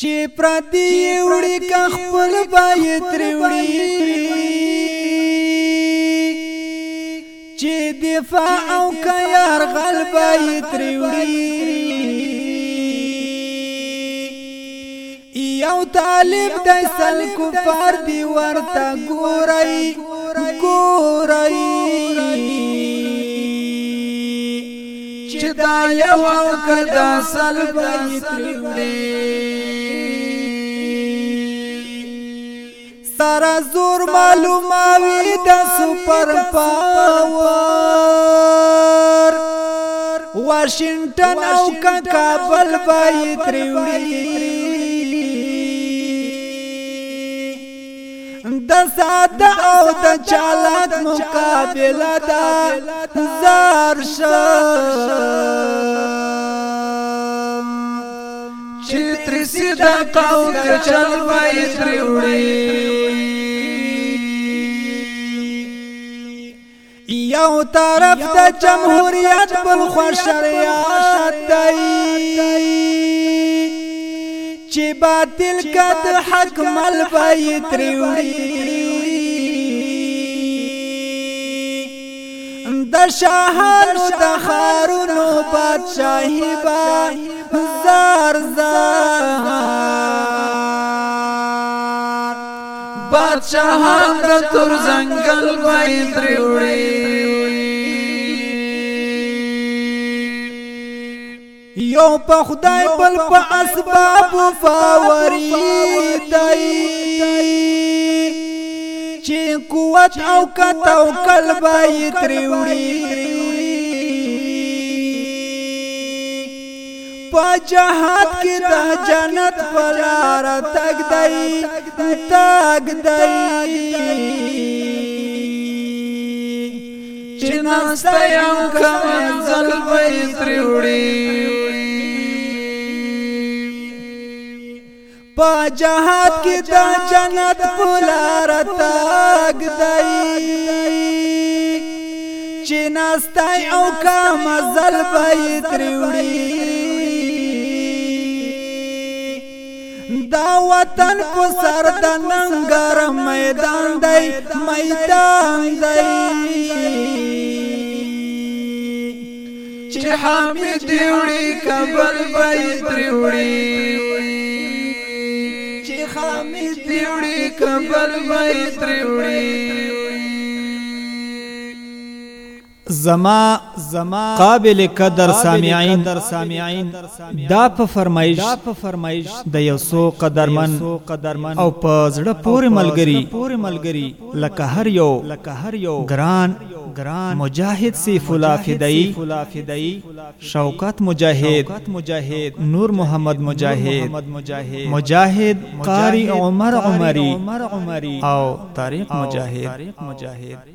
چې پردي وړي کا خپل بای تر وړي چې دفاع او کيار غل بای تر وړي یو طالب د سل کو پر دی ورته ګورای ګورای چې دا یو کدا سل بای تر وړي تارا زور معلوماوي د سپر پاور واشنگټن او کابل پای تریوړي د ساده او د چالات مقابله دا زار شم چې ترسي د قوم چل پای تریوړي یو طرف د جمهوریت بل خو شریعت دی چې باطل کد حق مل پای تریوړي د شاهانو د خارونو بادشاہي با زار زار بادشاہان د تور زنګل پای تریوړي یو په خدای بل په اسباب فاوري دی چې قوت او کتو قلبه یې تریوړي په جهاد کې د جنت بلار تک دی تک دی چې نسته یو کمن ځل به تریوړي په جهاد کې د جنت پلار تاګ دی چې ناستای او کا مزل به تریوړي دا وطن په سر د ننګر میدان دی میدان دی چې حامد دیوړي کبل به تریوړي وړي کبل به تروړي زما زما قابل قدر سامعين در سامعين دا په فرمایش دا په فرمایش د یو سو قدرمن قدرمن او په زړه پورې ملګری پورې ملګری لکه هر یو لکه هر یو ګران ګران مجاهد سی فلا فدای شوکت مجاهد مجاهد نور محمد مجاهد مجاهد قاری عمر عمری او طارق مجاهد